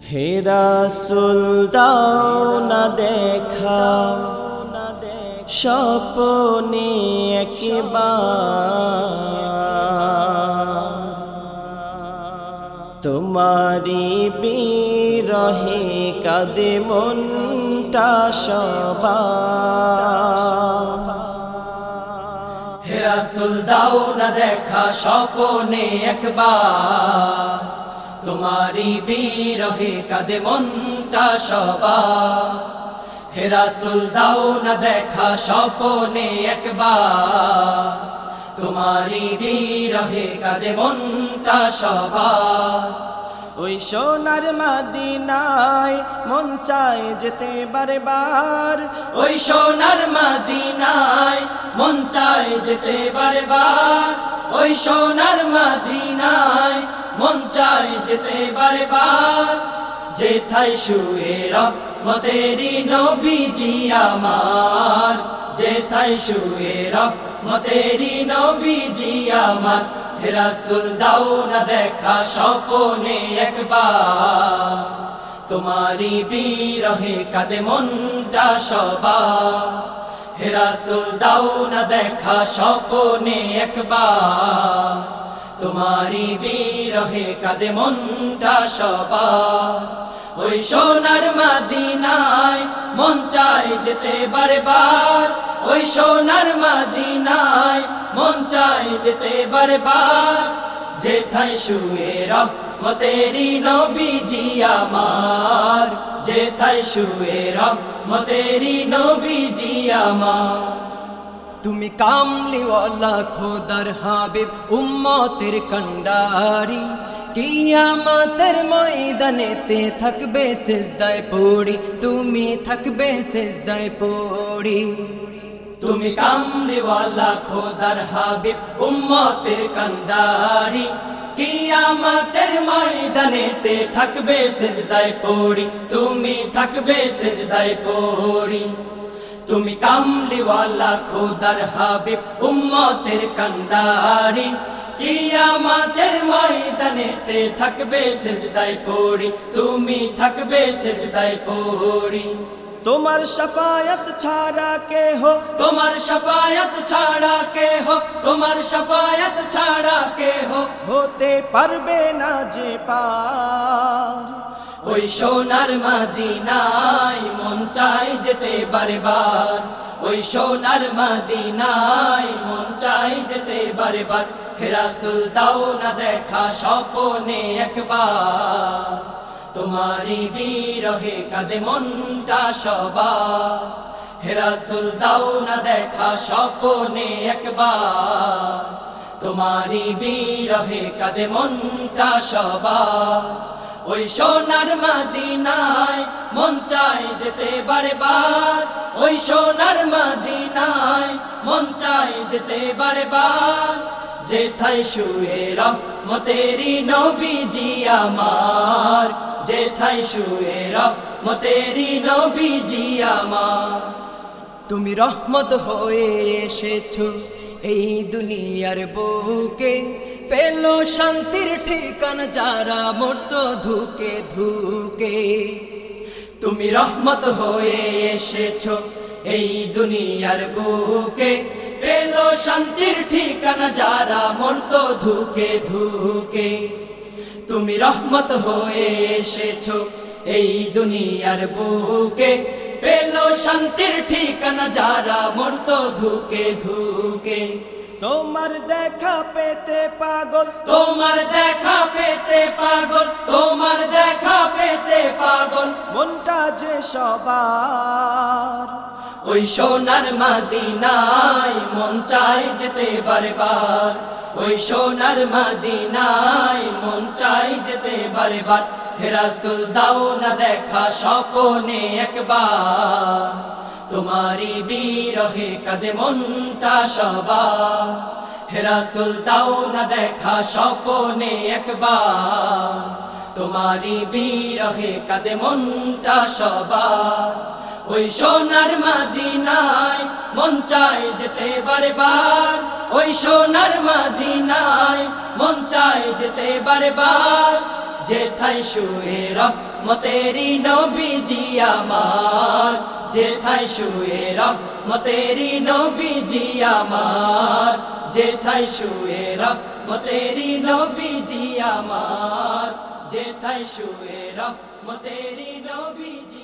হেরাসুল দাও না দেখা। স্বপনে একবার। তোমারি বিরহে কাদে মনটা সবা হেরাসুল দাও না দেখা, স্বপনে একবার। তোমারি বিরহে কাদে মনটা সবা হেরাসুল দাও না দেখা স্বপনে একবার। তোমারি বিরহে কাদে মনটা সবা ওই সোনার মাদিনায় মন চায় যেতে বারবার। ওই সোনার মাদিনায় মন চায় যেতে বারবার। ওই সোনার মাদিনায় মন চায় যেতে বারবার। যেথায় শুয়ে রহমতেরি নবীজি আমার। যেথায় শুয়ে রহমতেরি নবীজি আমার। হেরাসুল দাও না দেখা স্বপনে একবার। তোমারি বিরহে কাদে মনটা সবা হেরাসুল দাও না দেখা স্বপনে একবার। তোমারি বিরহে কাদে মনটা সবা ওই সোনার মাদিনায় মন চাই যেতে বারবার। ওই সোনার মাদিনায় মন চাই যেতে বারবার। যেথায় শুয়ে রহমতেরি নবীজি আমার। যেথায় শুয়ে রহমতেরি নবীজি আমার। তুমি কামলিওয়ালা খোদার হাবিব, উম্মতের কন্ডারি কিয়ামতের ময়দানেতে থাকবে সেজদায় পড়ি, তুমি থাকবে সেজদায় পড়ি। তুমি কামলিওয়ালা খোদার হাবিব, উম্মতের কন্ডারি কিয়ামতের ময়দানেতে থাকবে সেজদায় পড়ি, তুমি থাকবে সেজদায় পড়ি। তুমি কামলিওয়ালা খোদার হাবিব উম্মতের কন্ডারি। কিয়ামতের ময়দানেতে থাকবে সেজদায় পড়ি তুমি থাকবে সেজদায় পড়ি। তোমার সফায়ত ছাড়া কে হো তোমার শফায়ত ছাড়া কে হো তোমার শফায়ত ছাড়া কে হো হতে পারবে না যে পার। ওই সোনার মাদিনায় মন চাই যেতে বারবার। ওই সোনার মাদিনায় মন চাই যেতে বারবার। হেরাসুল দাও না দেখা স্বপনে একবার। তোমারি বিরহে কাদে মনটা সবার। হেরাসুল দাও না দেখা স্বপনে একবার। তোমারি বিরহে কাদে মনটা সবার। ওই সোনার মাদিনায় মন চাই যেতে বারবার। ওই সোনার মাদিনায় মন চাই যেতে বারবার। যেথায় শুয়ে রহমতেরি নবীজি আমার। যেথায় শুয়ে রহমতেরি নবীজি আমার। তুমি রহমত হয়ে এসেছ এই দুনিয়ার বুকে। পেল শান্তির ঠিকানা, যারা মরত ধুকে ধুকে। তুমি রহমত হয়ে এসেছ এই দুনিয়ার বুকে। পেল শান্তির ঠিকানা, যারা মরত ধুকে ধুকে। তুমি রহমত হয়ে এসেছ এই দুনিয়ার বুকে। পেল শান্তির ঠিকানা, যারা মরত ধুকে ধুকে। তোমার দেখা পেতে পাগল। তোমার দেখা পেতে পাগল তোমার দেখা পেতে পাগল। মনটা যে সবার ওই সোনার মাদিনায় মন চাই যেতে বারবার। ওই সোনার মাদিনায় মন চাই যেতে বারবার। হেরাসুল দাও না দেখা স্বপনে একবার। তোমারি বিরহে কাদে মনটা সবার হেরাসুল দাও না দেখা স্বপনে একবার। তোমারি বিরহে কাদে মনটা সবার ওই সোনার মাদিনায় মন চাই যেতে বারবার। ওই সোনার মাদিনায় মন চাই যেতে বারবার। যেথায় শুয়ে রহমতেরি নবীজি আমার। যেথায় শুয়ে রহমতেরি নবীজি আমার। যেথায় শুয়ে রহমতেরি নবীজি আমার। যেথায় শুয়ে রহমতেরি নবীজি